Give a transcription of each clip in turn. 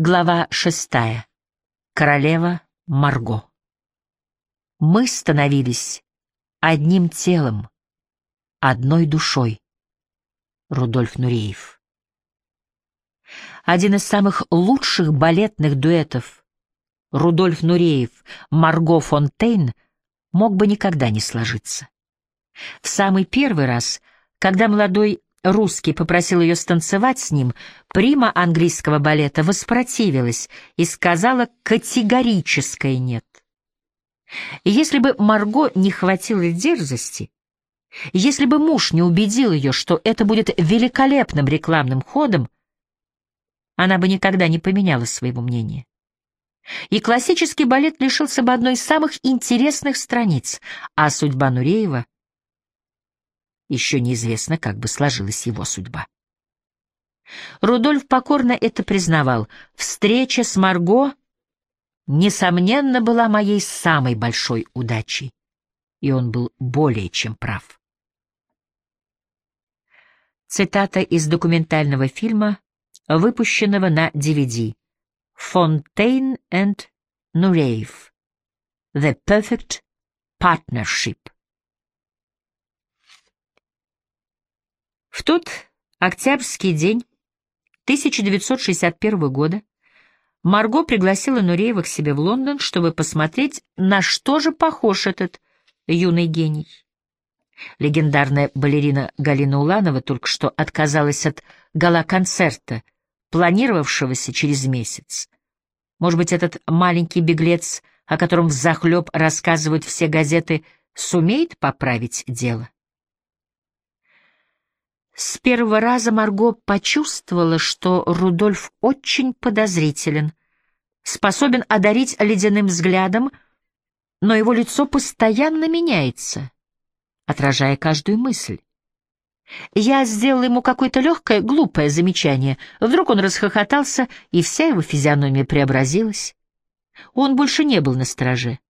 Глава шестая. Королева Марго. Мы становились одним телом, одной душой. Рудольф Нуреев. Один из самых лучших балетных дуэтов Рудольф Нуреев, Марго Фонтейн мог бы никогда не сложиться. В самый первый раз, когда молодой русский попросил ее станцевать с ним, прима английского балета воспротивилась и сказала категорическое «нет». Если бы Марго не хватило дерзости, если бы муж не убедил ее, что это будет великолепным рекламным ходом, она бы никогда не поменяла своего мнения. И классический балет лишился бы одной из самых интересных страниц, а судьба Нуреева — еще неизвестно, как бы сложилась его судьба. Рудольф покорно это признавал. Встреча с Марго, несомненно, была моей самой большой удачей. И он был более чем прав. Цитата из документального фильма, выпущенного на DVD. «Fontaine and Nureyev. The Perfect Partnership». Тот октябрьский день 1961 года Марго пригласила Нуреева к себе в Лондон, чтобы посмотреть, на что же похож этот юный гений. Легендарная балерина Галина Уланова только что отказалась от гала-концерта, планировавшегося через месяц. Может быть, этот маленький беглец, о котором взахлеб рассказывают все газеты, сумеет поправить дело? С первого раза Марго почувствовала, что Рудольф очень подозрителен, способен одарить ледяным взглядом, но его лицо постоянно меняется, отражая каждую мысль. Я сделала ему какое-то легкое, глупое замечание. Вдруг он расхохотался, и вся его физиономия преобразилась. Он больше не был на страже.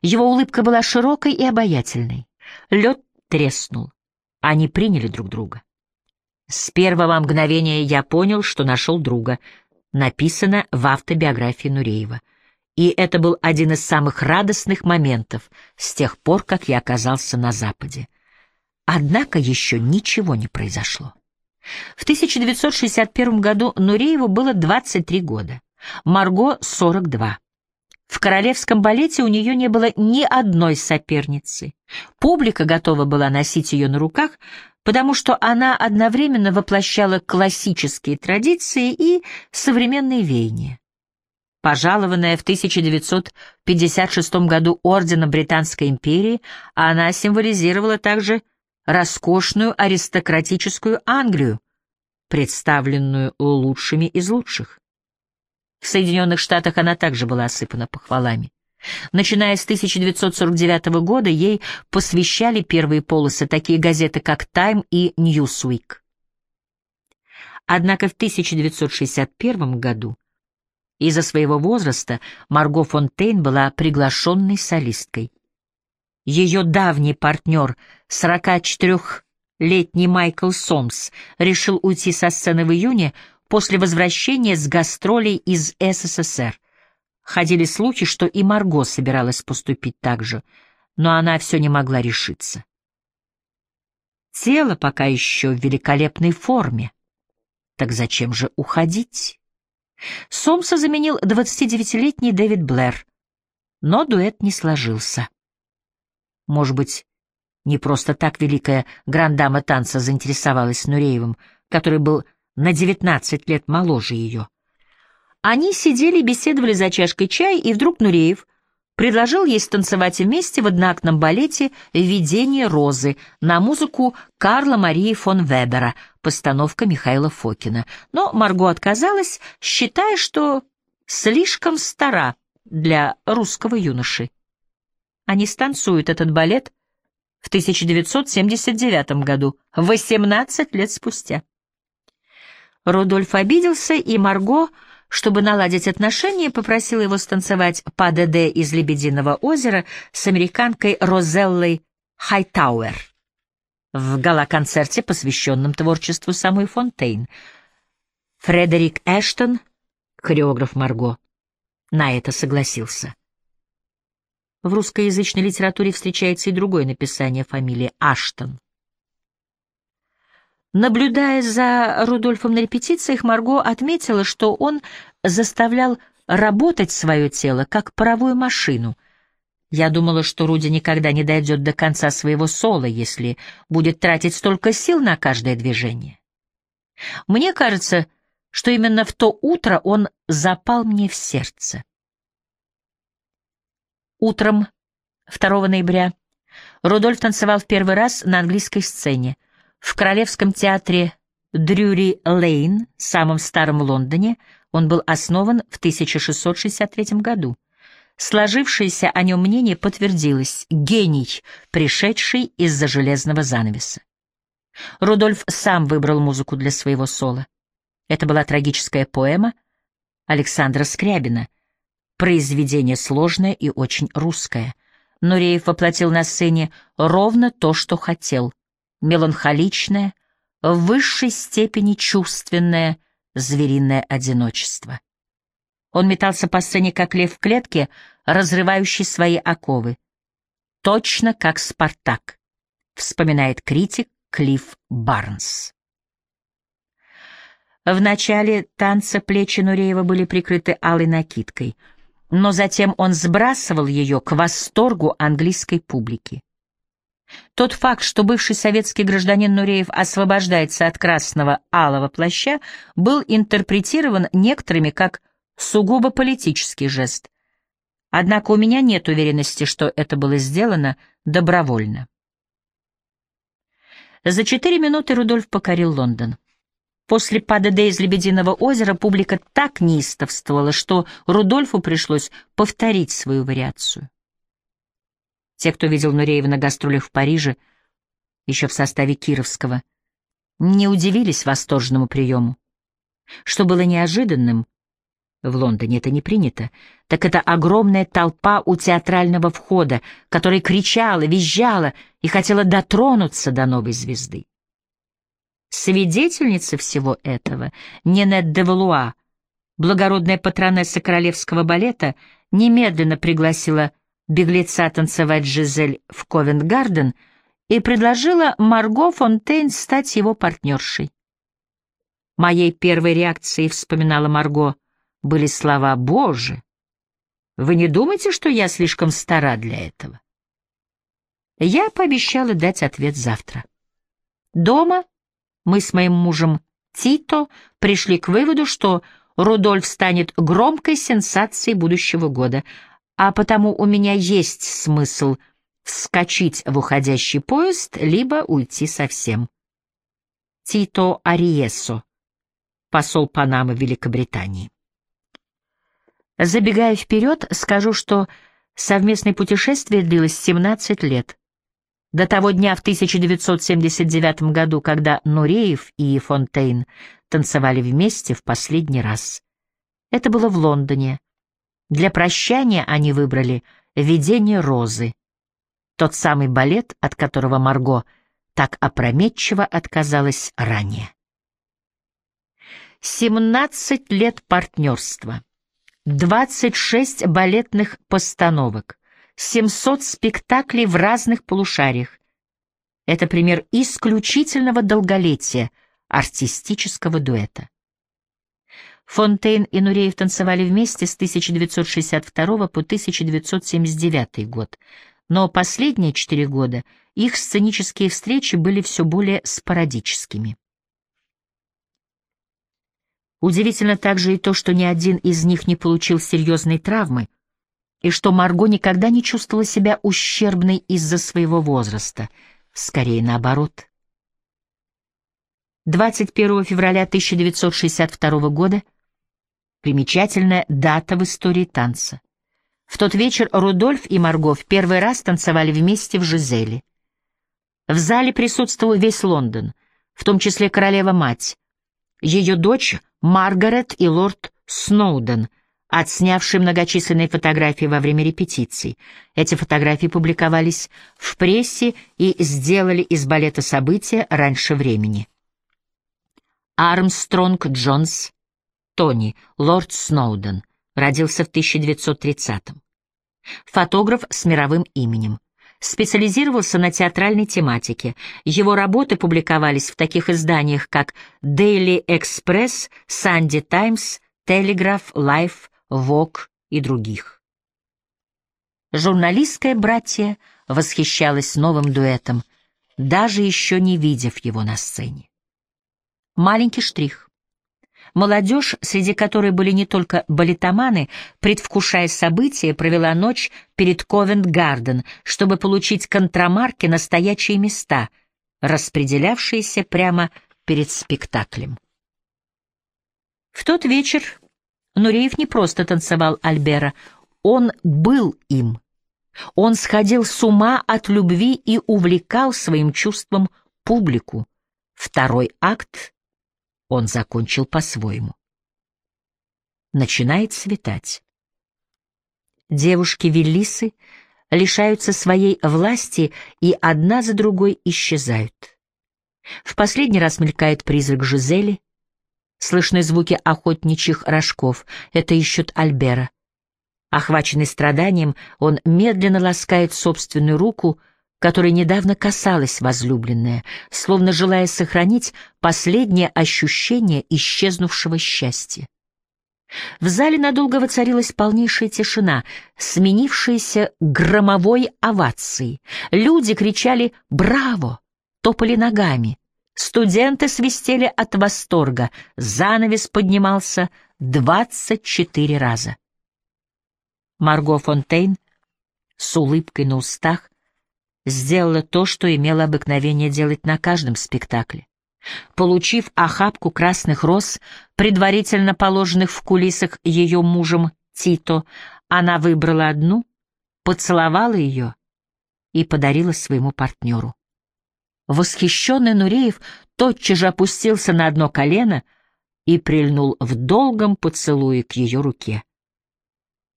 Его улыбка была широкой и обаятельной. Лед треснул. Они приняли друг друга. С первого мгновения я понял, что нашел друга. Написано в автобиографии Нуреева. И это был один из самых радостных моментов с тех пор, как я оказался на Западе. Однако еще ничего не произошло. В 1961 году Нурееву было 23 года, Марго — 42. В королевском балете у нее не было ни одной соперницы. Публика готова была носить ее на руках, потому что она одновременно воплощала классические традиции и современные веяния. Пожалованная в 1956 году орденом Британской империи, она символизировала также роскошную аристократическую Англию, представленную лучшими из лучших. В Соединенных Штатах она также была осыпана похвалами. Начиная с 1949 года ей посвящали первые полосы такие газеты, как «Тайм» и «Ньюсуик». Однако в 1961 году из-за своего возраста Марго Фонтейн была приглашенной солисткой. Ее давний партнер, 44-летний Майкл Сомс, решил уйти со сцены в июне после возвращения с гастролей из СССР. Ходили слухи, что и Марго собиралась поступить так же, но она все не могла решиться. Тело пока еще в великолепной форме. Так зачем же уходить? Сомса заменил 29-летний Дэвид Блэр, но дуэт не сложился. Может быть, не просто так великая грандама танца заинтересовалась Нуреевым, который был на 19 лет моложе ее. Они сидели и беседовали за чашкой чая, и вдруг Нуреев предложил ей станцевать вместе в одноактном балете «Видение розы» на музыку Карла Марии фон Вебера, постановка Михаила Фокина. Но Марго отказалась, считая, что слишком стара для русского юноши. Они станцуют этот балет в 1979 году, 18 лет спустя. Рудольф обиделся, и Марго чтобы наладить отношения, попросила его станцевать по ДД из «Лебединого озера» с американкой Розеллой Хайтауэр в гала-концерте, посвященном творчеству самой Фонтейн. Фредерик Эштон, Хореограф Марго на это согласился. В русскоязычной литературе встречается и другое написание фамилии Аштон. Наблюдая за Рудольфом на репетициях, Марго отметила, что он заставлял работать свое тело, как паровую машину. Я думала, что Руди никогда не дойдет до конца своего соло, если будет тратить столько сил на каждое движение. Мне кажется, что именно в то утро он запал мне в сердце. Утром 2 ноября Рудольф танцевал в первый раз на английской сцене в Королевском театре Дрюри Лейн, самом старом Лондоне, он был основан в 1663 году. Сложившееся о нем мнение подтвердилось — гений, пришедший из-за железного занавеса. Рудольф сам выбрал музыку для своего соло. Это была трагическая поэма Александра Скрябина, произведение сложное и очень русское. Нуреев воплотил на сцене ровно то, что хотел. Меланхоличное, в высшей степени чувственное, звериное одиночество. Он метался по сцене, как лев в клетке, разрывающий свои оковы. Точно как Спартак, вспоминает критик Клифф Барнс. В начале танца плечи Нуреева были прикрыты алой накидкой, но затем он сбрасывал ее к восторгу английской публики. Тот факт, что бывший советский гражданин Нуреев освобождается от красного алого плаща, был интерпретирован некоторыми как сугубо политический жест. Однако у меня нет уверенности, что это было сделано добровольно. За четыре минуты Рудольф покорил Лондон. После ПДД из Лебединого озера публика так неистовствовала, что Рудольфу пришлось повторить свою вариацию. Те, кто видел Нуреева на гастролях в Париже, еще в составе Кировского, не удивились восторженному приему. Что было неожиданным, в Лондоне это не принято, так это огромная толпа у театрального входа, которая кричала, визжала и хотела дотронуться до новой звезды. Свидетельница всего этого, Ненет де Валуа, благородная патронесса королевского балета, немедленно пригласила беглеца танцевать Жизель в Ковент-Гарден и предложила Марго Фонтейн стать его партнершей. Моей первой реакцией, вспоминала Марго, были слова «Боже, вы не думаете, что я слишком стара для этого?» Я пообещала дать ответ завтра. Дома мы с моим мужем Тито пришли к выводу, что Рудольф станет громкой сенсацией будущего года, а потому у меня есть смысл вскочить в уходящий поезд, либо уйти совсем. Тито Ариесо, посол Панамы Великобритании. Забегая вперед, скажу, что совместное путешествие длилось 17 лет. До того дня в 1979 году, когда Нуреев и Фонтейн танцевали вместе в последний раз. Это было в Лондоне. Для прощания они выбрали «Видение розы», тот самый балет, от которого Марго так опрометчиво отказалась ранее. 17 лет партнерства, 26 балетных постановок, 700 спектаклей в разных полушариях. Это пример исключительного долголетия артистического дуэта. Фонтейн и Нуреев танцевали вместе с 1962 по 1979 год, но последние четыре года их сценические встречи были все более спорадическими. Удивительно также и то, что ни один из них не получил серьезной травмы, и что Марго никогда не чувствовала себя ущербной из-за своего возраста, скорее наоборот. 21 февраля 1962 года примечательная дата в истории танца. В тот вечер Рудольф и Марго в первый раз танцевали вместе в Жизели. В зале присутствовал весь Лондон, в том числе королева-мать, ее дочь Маргарет и лорд Сноуден — отснявший многочисленные фотографии во время репетиций. Эти фотографии публиковались в прессе и сделали из балета события раньше времени. Армстронг Джонс, Тони, лорд Сноуден, родился в 1930-м. Фотограф с мировым именем. Специализировался на театральной тематике. Его работы публиковались в таких изданиях, как Daily Express, Sunday Times, Telegraph, Life, Vogue и других. Журналистское братье восхищалось новым дуэтом, даже еще не видев его на сцене. Маленький штрих. Молодежь, среди которой были не только балетоманы, предвкушая события, провела ночь перед Ковент-Гарден, чтобы получить контрамарки на стоячие места, распределявшиеся прямо перед спектаклем. В тот вечер Нуреев не просто танцевал Альбера, он был им. Он сходил с ума от любви и увлекал своим чувством публику. Второй акт он закончил по-своему. Начинает светать. Девушки-велисы лишаются своей власти и одна за другой исчезают. В последний раз мелькает призрак Жизели. Слышны звуки охотничьих рожков. Это ищут Альбера. Охваченный страданием, он медленно ласкает собственную руку, которой недавно касалась возлюбленная, словно желая сохранить последнее ощущение исчезнувшего счастья. В зале надолго воцарилась полнейшая тишина, сменившаяся громовой овацией. Люди кричали «Браво!», топали ногами. Студенты свистели от восторга, занавес поднимался двадцать четыре раза. Марго Фонтейн с улыбкой на устах сделала то, что имела обыкновение делать на каждом спектакле. Получив охапку красных роз, предварительно положенных в кулисах ее мужем Тито, она выбрала одну, поцеловала ее и подарила своему партнеру. Восхищенный Нуреев тотчас же опустился на одно колено и прильнул в долгом поцелуе к ее руке.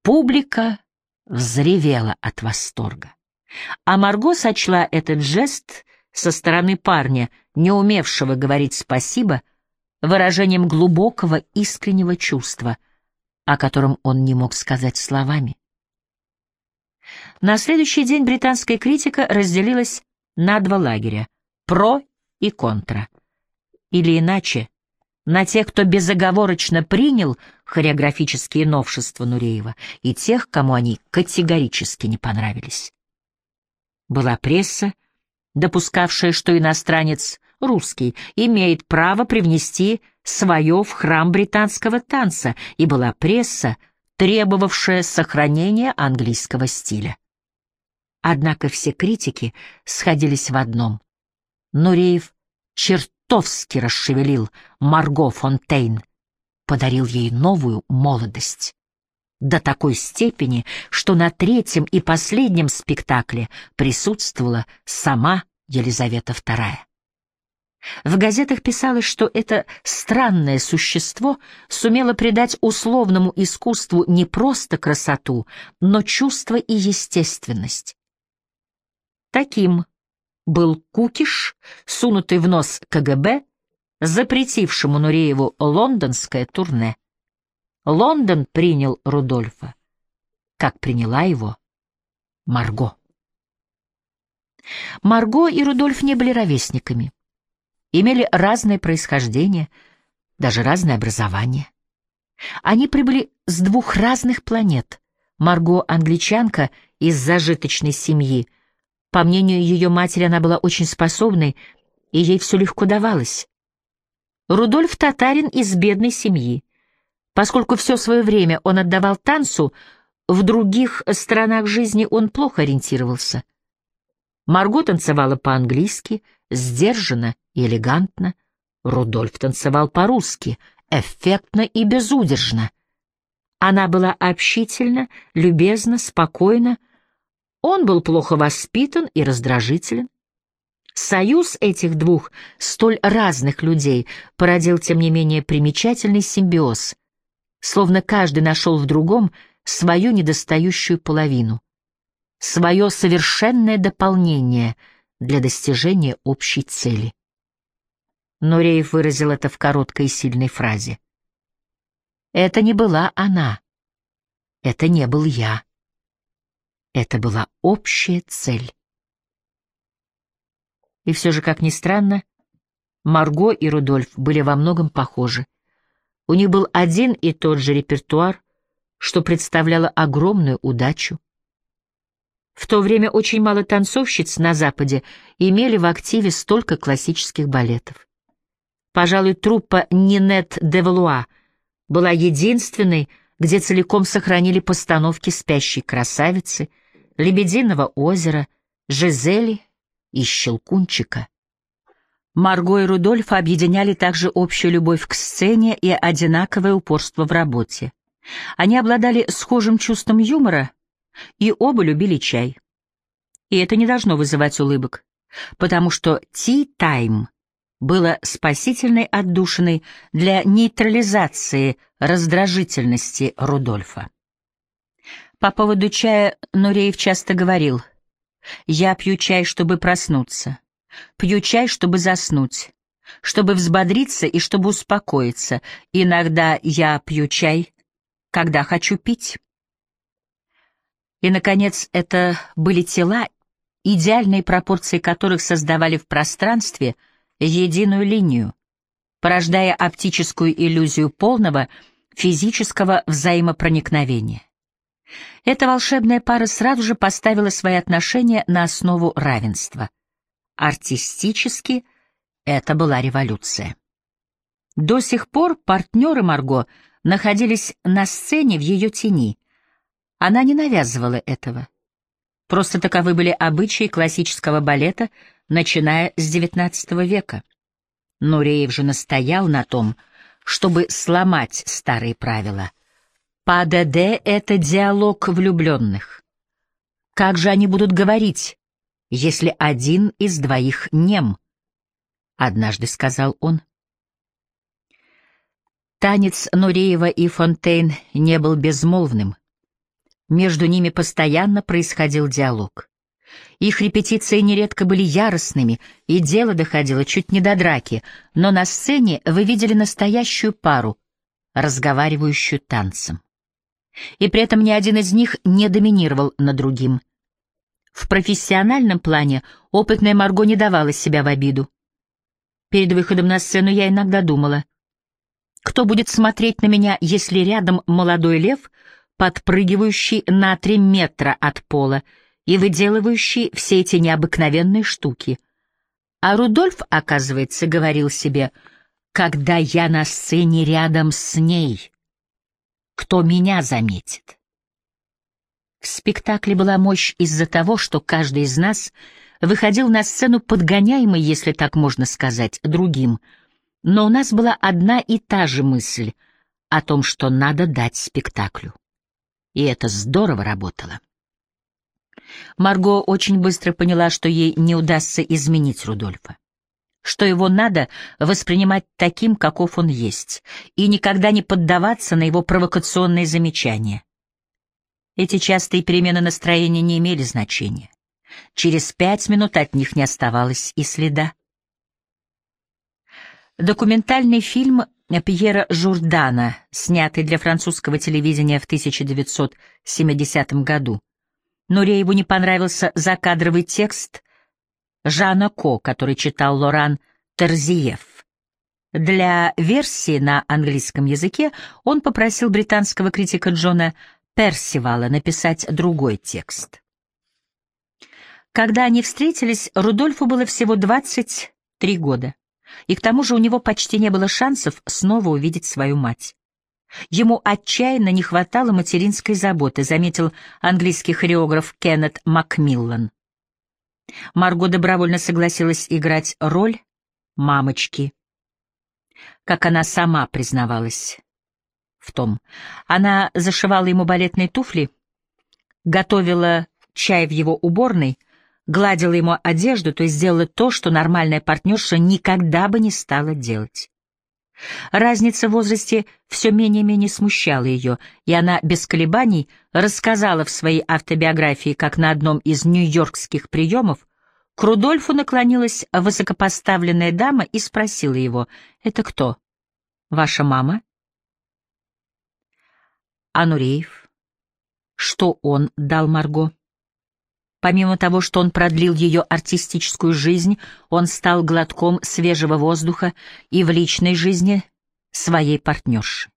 Публика взревела от восторга. А Марго сочла этот жест со стороны парня, не умевшего говорить спасибо, выражением глубокого искреннего чувства, о котором он не мог сказать словами. На следующий день британская критика разделилась на два лагеря — про и контра. Или иначе, на тех, кто безоговорочно принял хореографические новшества Нуреева, и тех, кому они категорически не понравились. Была пресса, допускавшая, что иностранец, русский, имеет право привнести свое в храм британского танца, и была пресса, требовавшая сохранения английского стиля. Однако все критики сходились в одном. Нуреев чертовски расшевелил Марго Фонтейн, подарил ей новую молодость. До такой степени, что на третьем и последнем спектакле присутствовала сама Елизавета II. В газетах писалось, что это странное существо сумело придать условному искусству не просто красоту, но чувство и естественность. Таким был кукиш, сунутый в нос КГБ, запретившему Нурееву лондонское турне. Лондон принял Рудольфа, как приняла его Марго. Марго и Рудольф не были ровесниками, имели разное происхождение, даже разное образование. Они прибыли с двух разных планет. Марго — англичанка из зажиточной семьи, по мнению ее матери, она была очень способной, и ей все легко давалось. Рудольф татарин из бедной семьи. Поскольку все свое время он отдавал танцу, в других странах жизни он плохо ориентировался. Марго танцевала по-английски, сдержанно и элегантно. Рудольф танцевал по-русски, эффектно и безудержно. Она была общительна, любезна, спокойна, он был плохо воспитан и раздражителен. Союз этих двух столь разных людей породил, тем не менее, примечательный симбиоз, словно каждый нашел в другом свою недостающую половину, свое совершенное дополнение для достижения общей цели. Нуреев выразил это в короткой и сильной фразе. Это не была она. Это не был я. Это была общая цель. И все же, как ни странно, Марго и Рудольф были во многом похожи. У них был один и тот же репертуар, что представляло огромную удачу. В то время очень мало танцовщиц на Западе имели в активе столько классических балетов. Пожалуй, труппа Нинет де Валуа была единственной, где целиком сохранили постановки «Спящей красавицы», «Лебединого озера», «Жизели» и «Щелкунчика». Марго и Рудольф объединяли также общую любовь к сцене и одинаковое упорство в работе. Они обладали схожим чувством юмора и оба любили чай. И это не должно вызывать улыбок, потому что «Ти-тайм» было спасительной отдушиной для нейтрализации раздражительности Рудольфа. По поводу чая Нуреев часто говорил, «Я пью чай, чтобы проснуться». Пью чай, чтобы заснуть, чтобы взбодриться и чтобы успокоиться. Иногда я пью чай, когда хочу пить. И, наконец, это были тела, идеальные пропорции которых создавали в пространстве единую линию, порождая оптическую иллюзию полного физического взаимопроникновения. Эта волшебная пара сразу же поставила свои отношения на основу равенства. Артистически это была революция. До сих пор партнеры Марго находились на сцене в ее тени. Она не навязывала этого. Просто таковы были обычаи классического балета, начиная с XIX века. Нуреев же настоял на том, чтобы сломать старые правила. ПАДД — это диалог влюбленных. Как же они будут говорить, если один из двоих нем, — однажды сказал он. Танец Нуреева и Фонтейн не был безмолвным. Между ними постоянно происходил диалог. Их репетиции нередко были яростными, и дело доходило чуть не до драки, но на сцене вы видели настоящую пару, разговаривающую танцем. И при этом ни один из них не доминировал над другим. В профессиональном плане опытная Марго не давала себя в обиду. Перед выходом на сцену я иногда думала, кто будет смотреть на меня, если рядом молодой лев, подпрыгивающий на три метра от пола и выделывающий все эти необыкновенные штуки. А Рудольф, оказывается, говорил себе, когда я на сцене рядом с ней, кто меня заметит? В спектакле была мощь из-за того, что каждый из нас выходил на сцену подгоняемый, если так можно сказать, другим. Но у нас была одна и та же мысль о том, что надо дать спектаклю. И это здорово работало. Марго очень быстро поняла, что ей не удастся изменить Рудольфа что его надо воспринимать таким, каков он есть, и никогда не поддаваться на его провокационные замечания. Эти частые перемены настроения не имели значения. Через пять минут от них не оставалось и следа. Документальный фильм Пьера Журдана, снятый для французского телевидения в 1970 году. Нурееву не понравился закадровый текст Жана Ко, который читал Лоран Терзиев. Для версии на английском языке он попросил британского критика Джона Персивала написать другой текст. Когда они встретились, Рудольфу было всего 23 года, и к тому же у него почти не было шансов снова увидеть свою мать. Ему отчаянно не хватало материнской заботы, заметил английский хореограф Кеннет Макмиллан. Марго добровольно согласилась играть роль мамочки. Как она сама признавалась, в том. Она зашивала ему балетные туфли, готовила чай в его уборной, гладила ему одежду, то есть сделала то, что нормальная партнерша никогда бы не стала делать. Разница в возрасте все менее-менее смущала ее, и она без колебаний рассказала в своей автобиографии, как на одном из нью-йоркских приемов к Рудольфу наклонилась высокопоставленная дама и спросила его, «Это кто? Ваша мама?» А? Что он дал Марго? Помимо того, что он продлил ее артистическую жизнь, он стал глотком свежего воздуха и в личной жизни своей партнерши.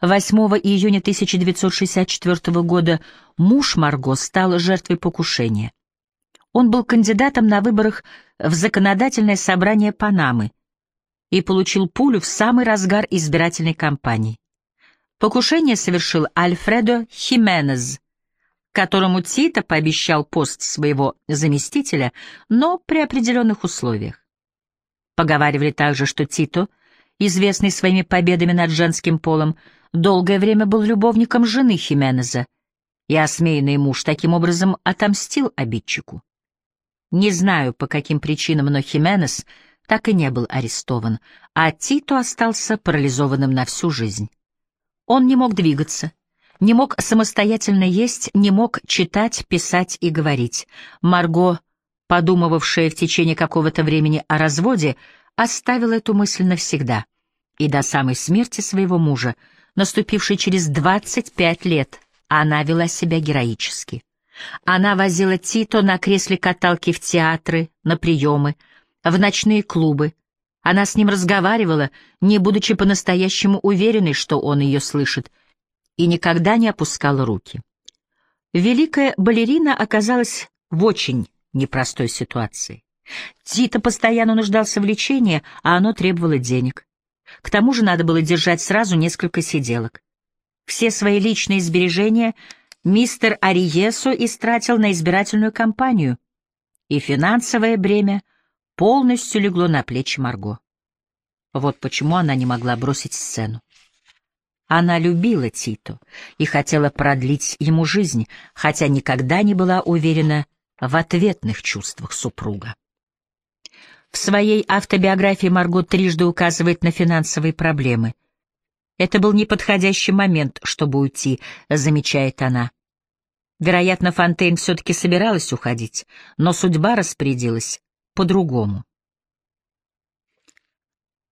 8 июня 1964 года муж Марго стал жертвой покушения. Он был кандидатом на выборах в законодательное собрание Панамы и получил пулю в самый разгар избирательной кампании. Покушение совершил Альфредо Хименез, которому Тита пообещал пост своего заместителя, но при определенных условиях. Поговаривали также, что Тито — известный своими победами над женским полом, долгое время был любовником жены Хименеза, и осмеянный муж таким образом отомстил обидчику. Не знаю, по каким причинам, но Хименес так и не был арестован, а Тито остался парализованным на всю жизнь. Он не мог двигаться, не мог самостоятельно есть, не мог читать, писать и говорить. Марго, подумывавшая в течение какого-то времени о разводе, оставила эту мысль навсегда и до самой смерти своего мужа, наступившей через 25 лет, она вела себя героически. Она возила Тито на кресле каталки в театры, на приемы, в ночные клубы. Она с ним разговаривала, не будучи по-настоящему уверенной, что он ее слышит, и никогда не опускала руки. Великая балерина оказалась в очень непростой ситуации. Тита постоянно нуждался в лечении, а оно требовало денег. К тому же надо было держать сразу несколько сиделок. Все свои личные сбережения мистер Ариесу истратил на избирательную кампанию, и финансовое бремя полностью легло на плечи Марго. Вот почему она не могла бросить сцену. Она любила Тито и хотела продлить ему жизнь, хотя никогда не была уверена в ответных чувствах супруга. В своей автобиографии Марго трижды указывает на финансовые проблемы. «Это был неподходящий момент, чтобы уйти», — замечает она. Вероятно, Фонтейн все-таки собиралась уходить, но судьба распорядилась по-другому.